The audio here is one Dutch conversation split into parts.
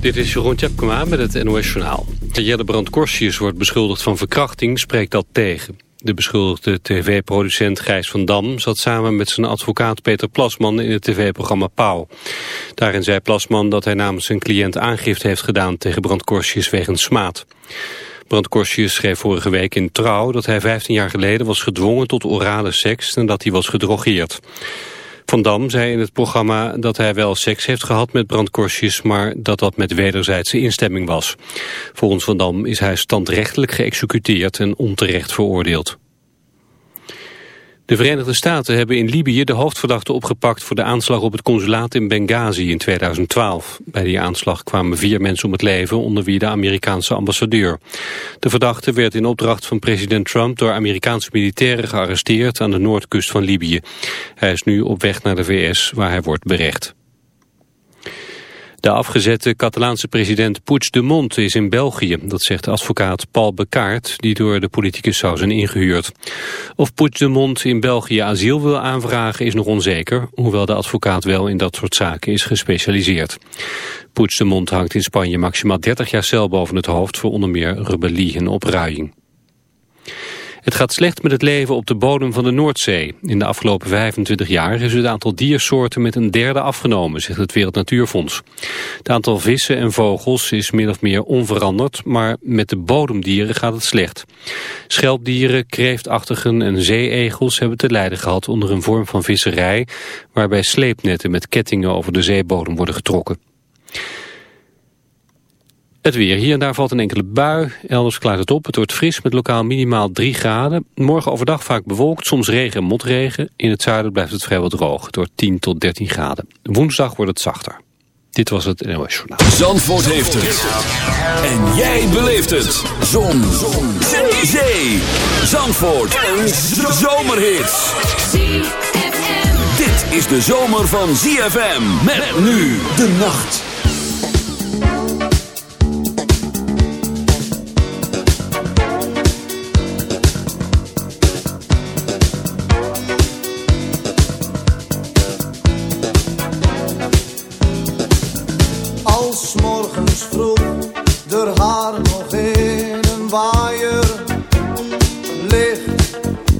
Dit is Jeroen Tjepkema met het NOS Journaal. Jelle Brand Korsius wordt beschuldigd van verkrachting, spreekt dat tegen. De beschuldigde tv-producent Gijs van Dam zat samen met zijn advocaat Peter Plasman in het tv-programma Pauw. Daarin zei Plasman dat hij namens zijn cliënt aangifte heeft gedaan tegen Brand Korsius wegens smaad. Brand Korsius schreef vorige week in Trouw dat hij 15 jaar geleden was gedwongen tot orale seks en dat hij was gedrogeerd. Van Dam zei in het programma dat hij wel seks heeft gehad met brandkorstjes, maar dat dat met wederzijdse instemming was. Volgens Van Dam is hij standrechtelijk geëxecuteerd en onterecht veroordeeld. De Verenigde Staten hebben in Libië de hoofdverdachte opgepakt voor de aanslag op het consulaat in Benghazi in 2012. Bij die aanslag kwamen vier mensen om het leven, onder wie de Amerikaanse ambassadeur. De verdachte werd in opdracht van president Trump door Amerikaanse militairen gearresteerd aan de noordkust van Libië. Hij is nu op weg naar de VS, waar hij wordt berecht. De afgezette Catalaanse president Puigdemont is in België. Dat zegt advocaat Paul Bekaert, die door de politicus zou zijn ingehuurd. Of Puigdemont in België asiel wil aanvragen is nog onzeker... hoewel de advocaat wel in dat soort zaken is gespecialiseerd. Puigdemont hangt in Spanje maximaal 30 jaar cel boven het hoofd... voor onder meer rebellie en opruiing. Het gaat slecht met het leven op de bodem van de Noordzee. In de afgelopen 25 jaar is het aantal diersoorten met een derde afgenomen, zegt het Wereld Natuurfonds. Het aantal vissen en vogels is min of meer onveranderd, maar met de bodemdieren gaat het slecht. Schelpdieren, kreeftachtigen en zeeegels hebben te lijden gehad onder een vorm van visserij, waarbij sleepnetten met kettingen over de zeebodem worden getrokken. Het weer. Hier en daar valt een enkele bui. Elders klaart het op. Het wordt fris met lokaal minimaal 3 graden. Morgen overdag vaak bewolkt, soms regen en motregen. In het zuiden blijft het vrijwel droog. Wordt 10 tot 13 graden. Woensdag wordt het zachter. Dit was het NOS Journaal. Zandvoort heeft het. En jij beleeft het. Zon. Zon. Zee. Zandvoort. Een zomerhit. Dit is de zomer van ZFM. Met nu de nacht.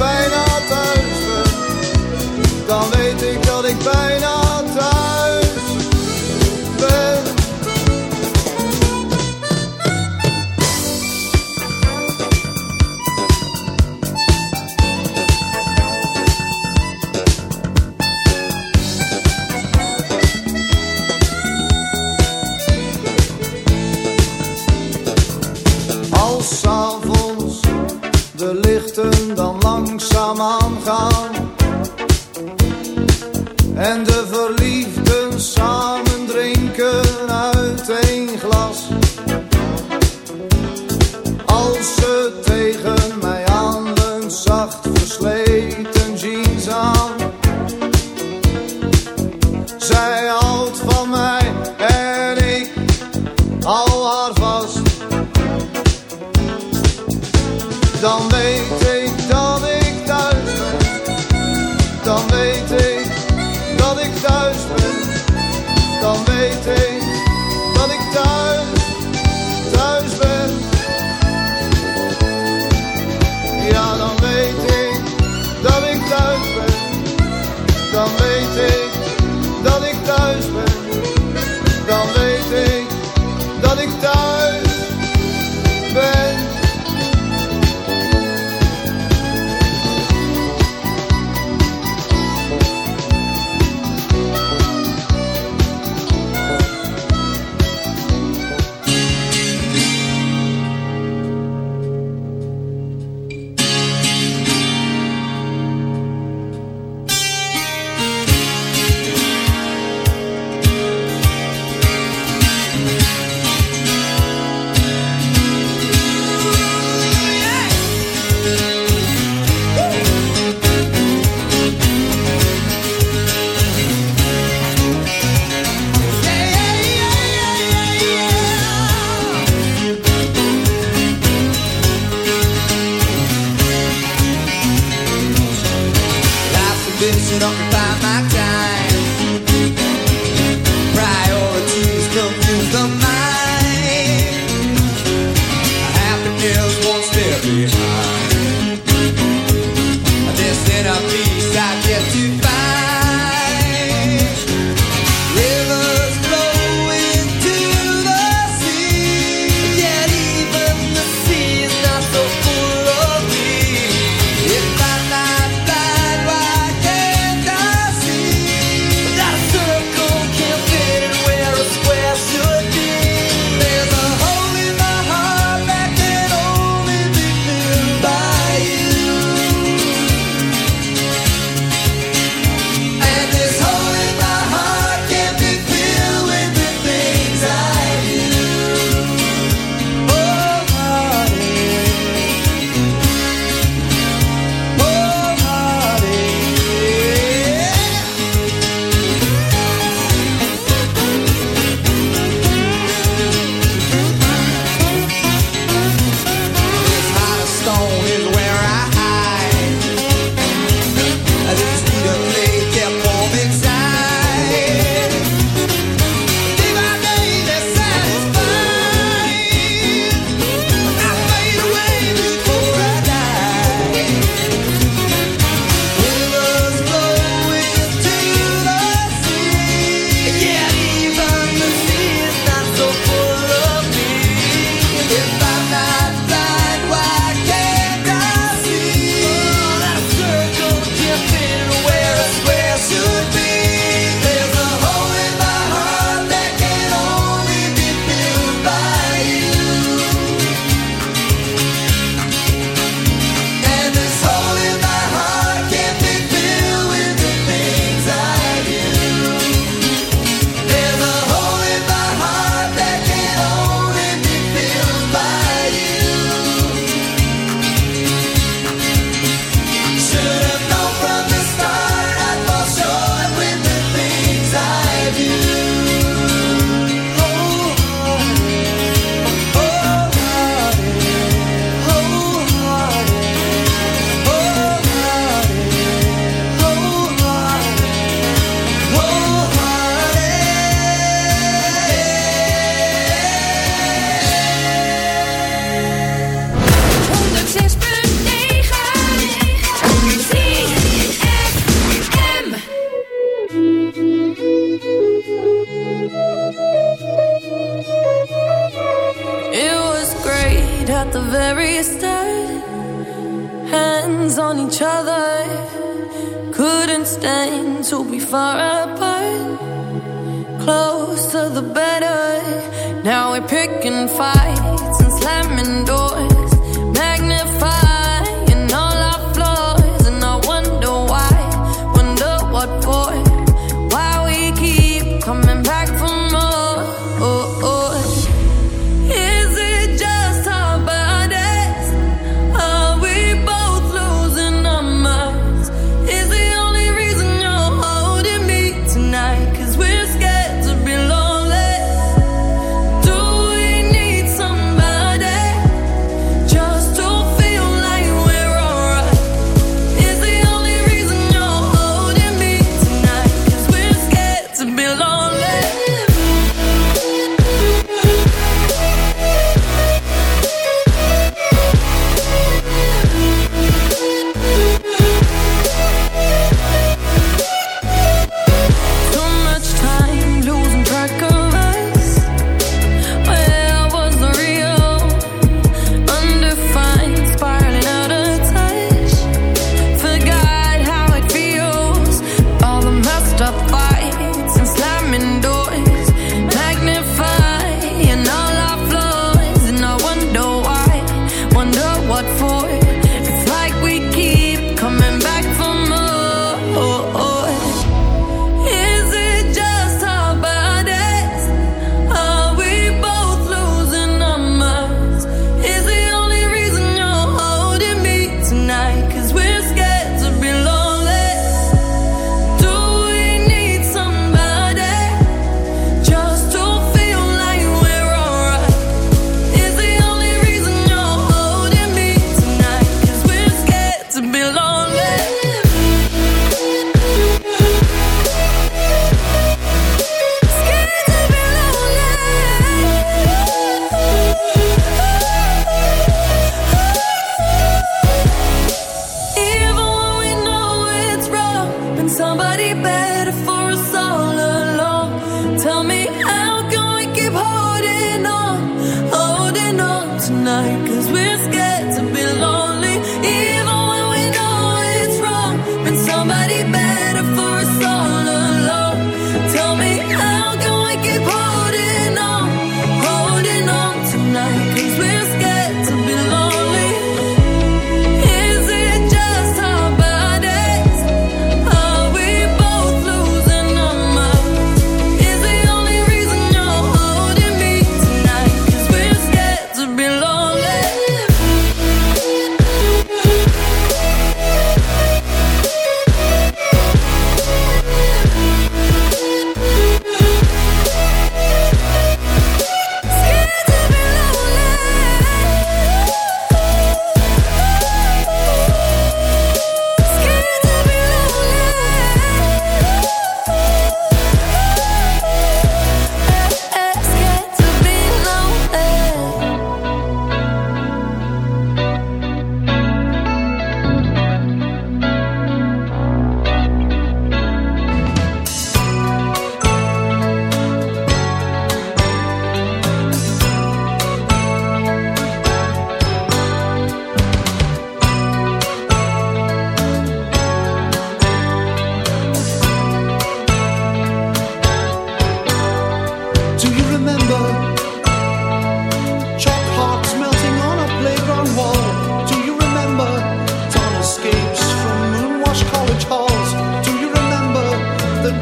baila.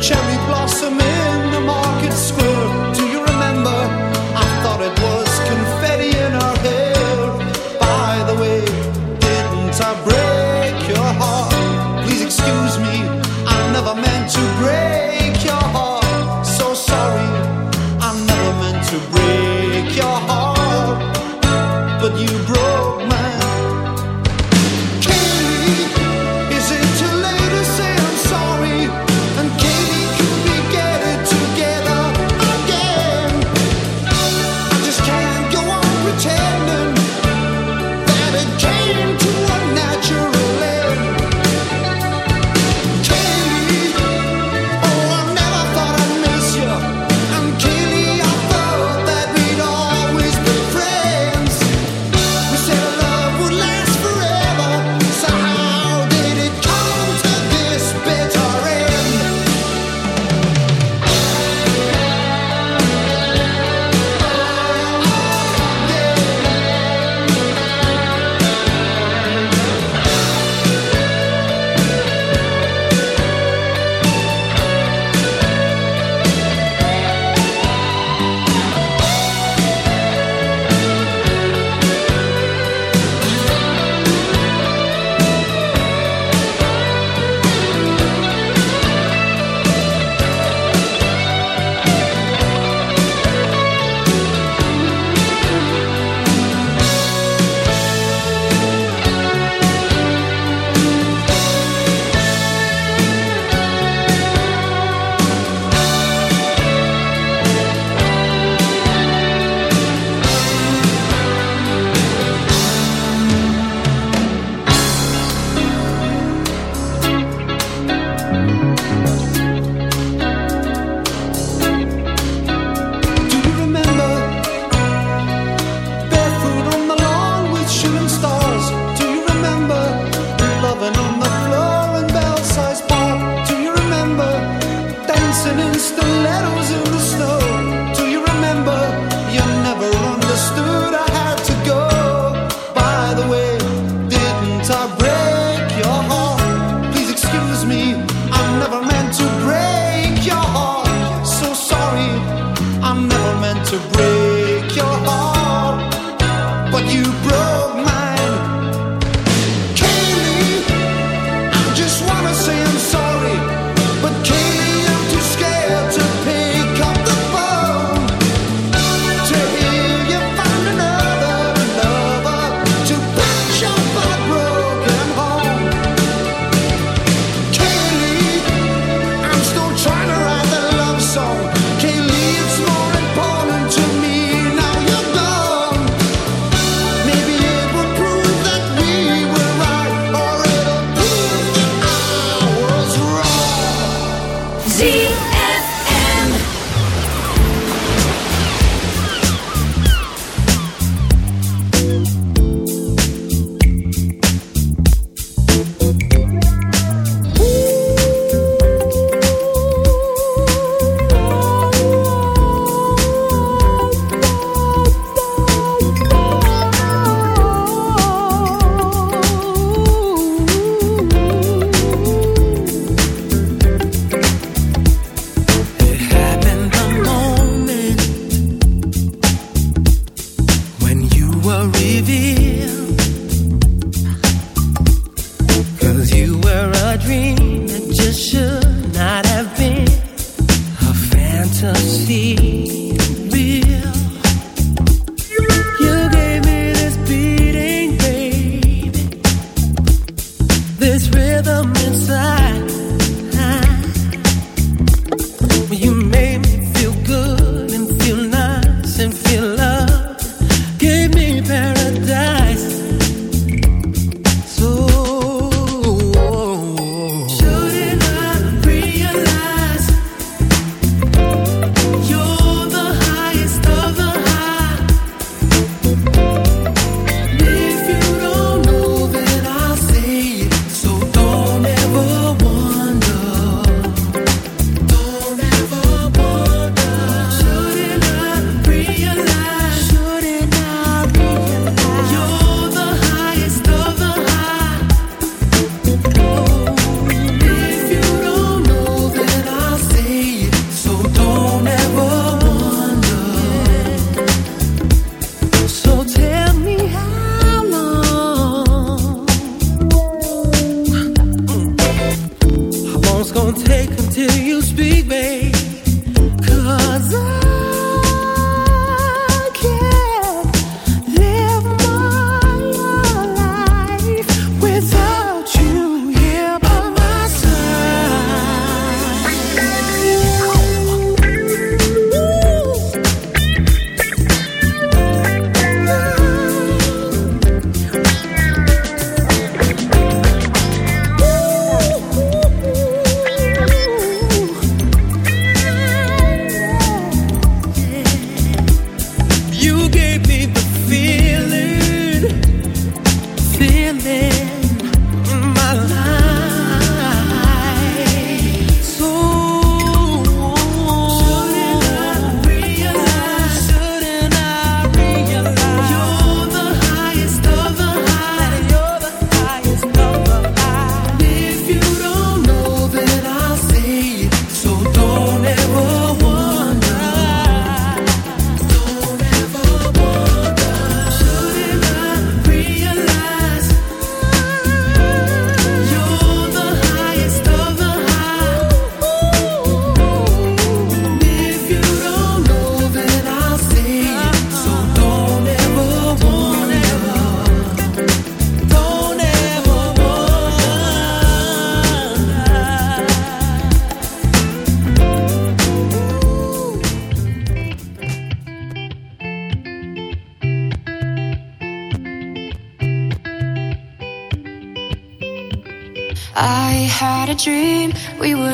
cherry blossom.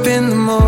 up in the morning.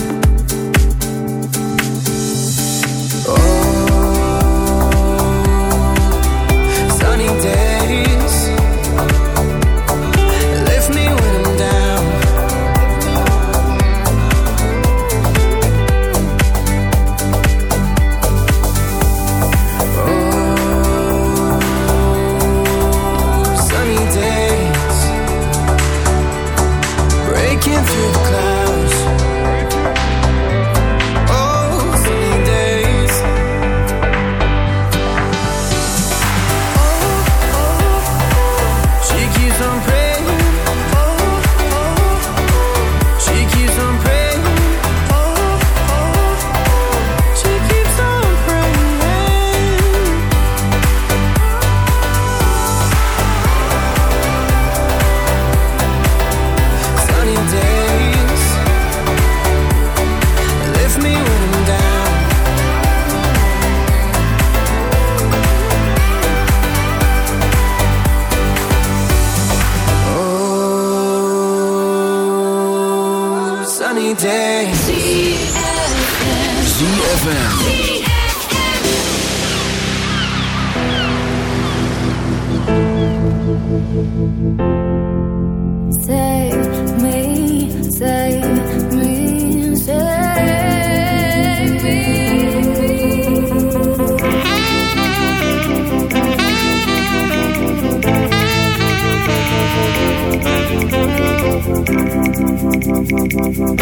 Thank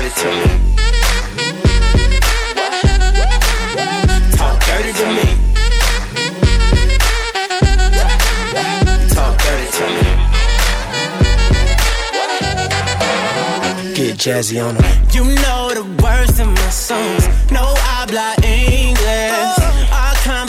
Dirty to me. Talk dirty to me. Talk dirty to me. Get jazzy on them. You know the words in my songs. No habla English.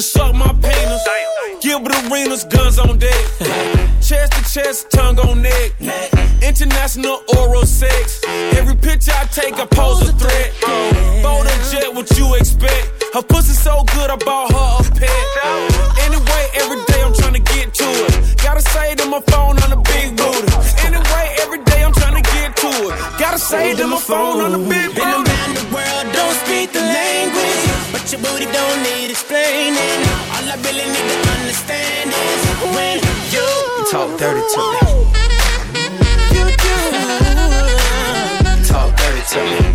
Can suck my penis. Gilbert Arenas, guns on deck. chest to chest, tongue on neck. International oral sex. Every picture I take, I pose a threat. Bold and jet, what you expect? Her pussy so good, I bought her a pet. Anyway, every day I'm trying to get to it. Gotta say to my phone on the big booty. Anyway, every day I'm trying to get to it. Gotta say to my phone on the big booty your booty don't need explaining. All I really need to understand is when you, you talk dirty to me. You do. Talk dirty to me.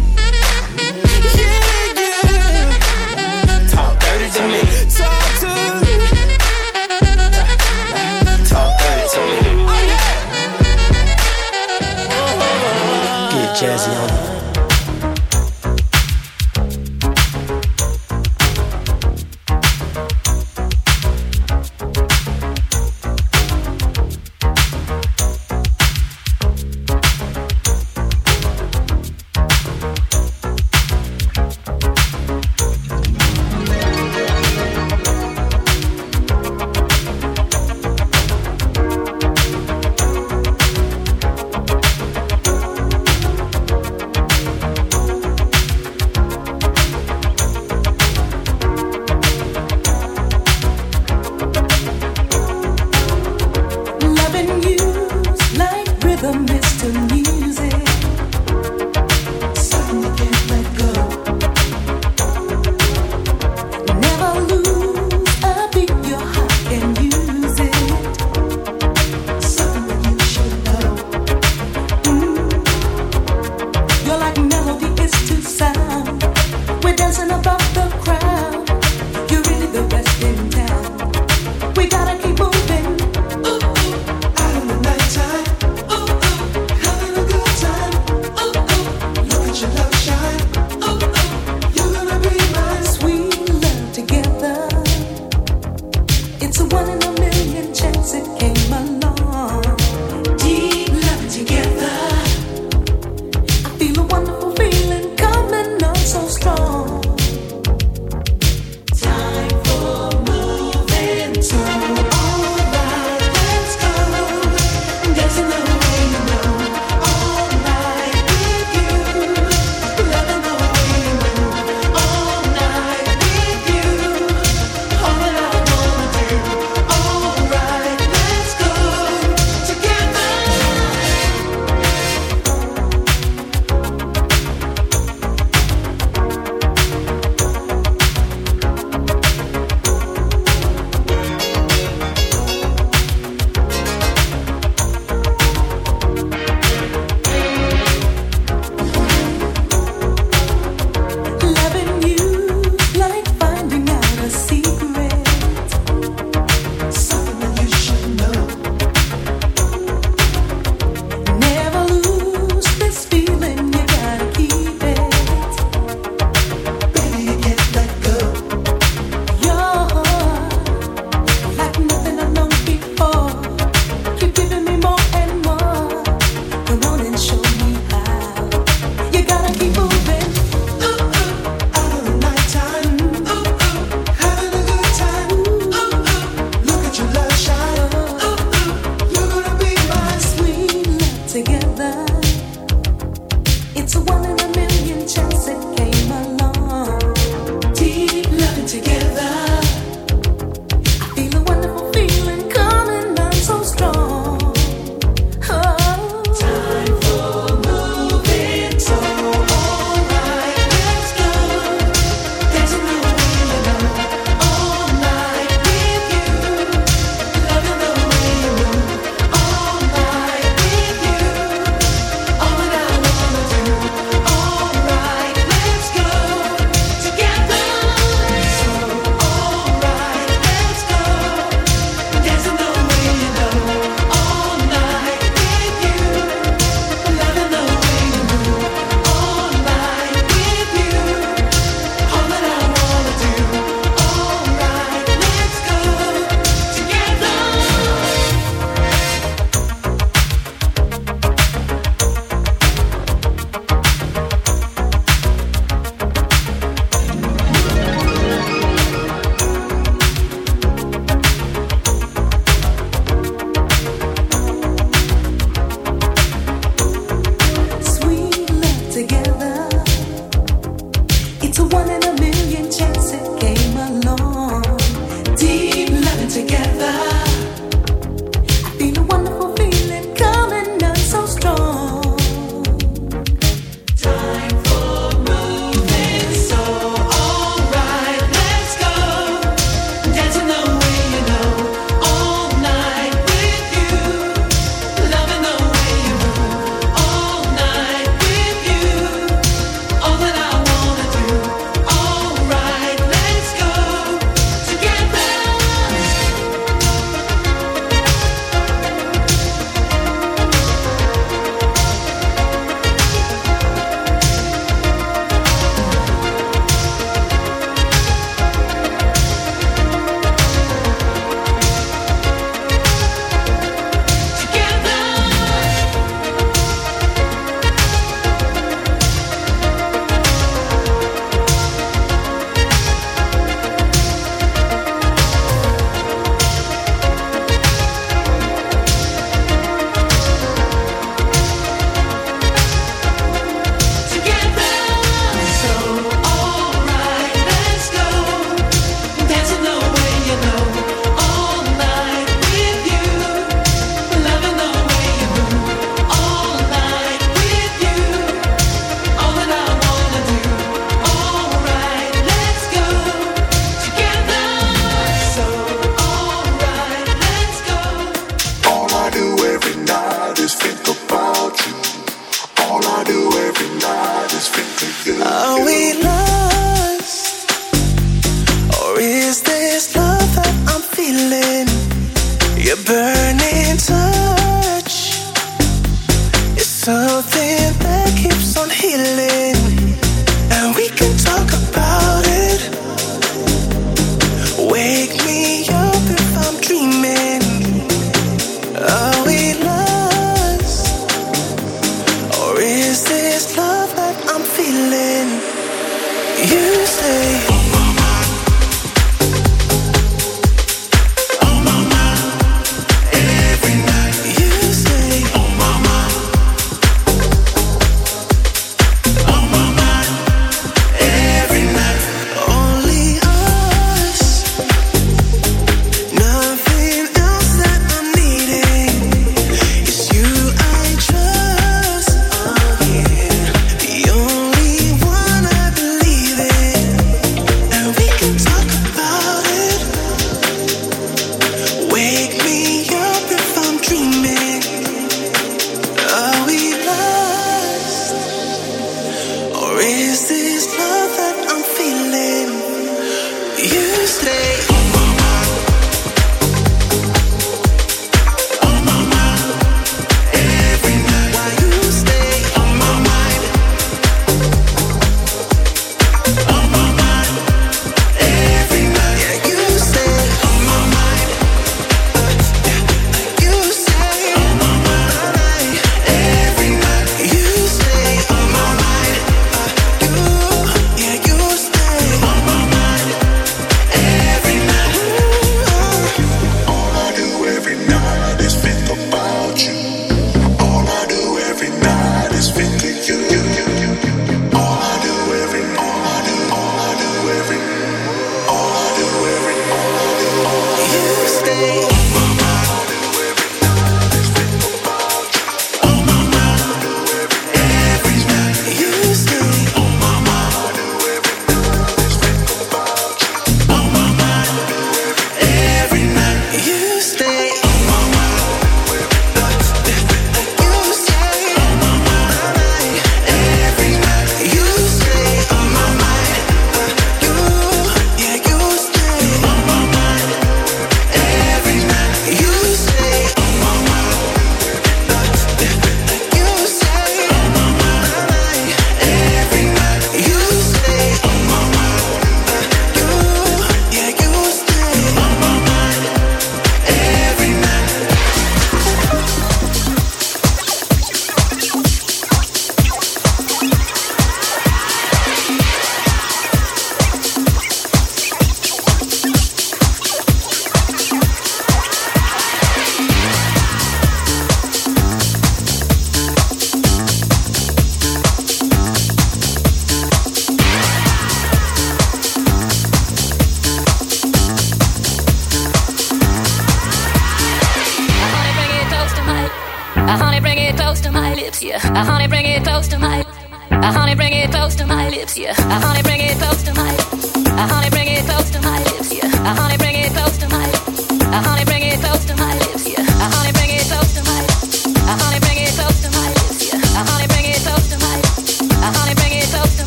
Yeah.